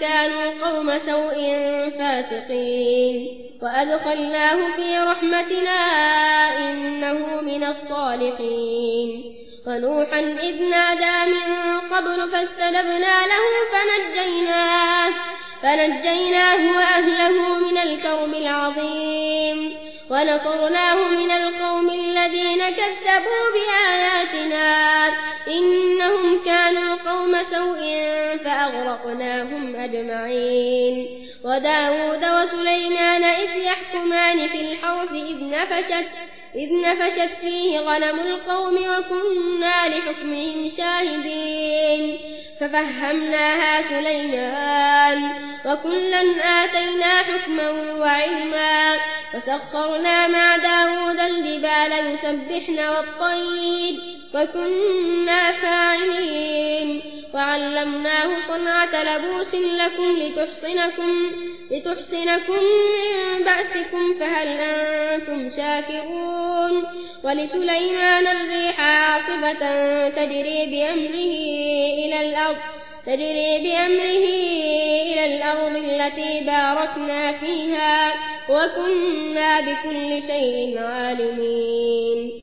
كانوا قوم سوء فاسقين. وأدخلناه في رحمتنا إنه من الصالحين. ونوحا إذ نادى من قبل فاستلبنا له فنجيناه, فنجيناه وأهله من الكرب العظيم. ونصرناه من القوم الذين كذبوا بآياتنا. كانوا قوم سوء فأغرقناهم أجمعين. وداود وسليمان إذ يحكمان في الحرث إذ نفشت, إذ نفشت فيه غنم القوم وكنا لحكمهم شاهدين. ففهمناها سليمان وكلا آتينا حكما وعلما. وسخرنا مع داود الجبال يسبحن والطير وكنا فاعلين. وعلمناه صنعة لبوس لكم لتحصنكم, لتحصنكم من بأسكم فهل أنتم شاكرون. ولسليمان الريح عاصفة تجري بأمره إلى الأرض. تجري بأمره إلى الأرض التي باركنا فيها وكنا بكل شيء عالمين.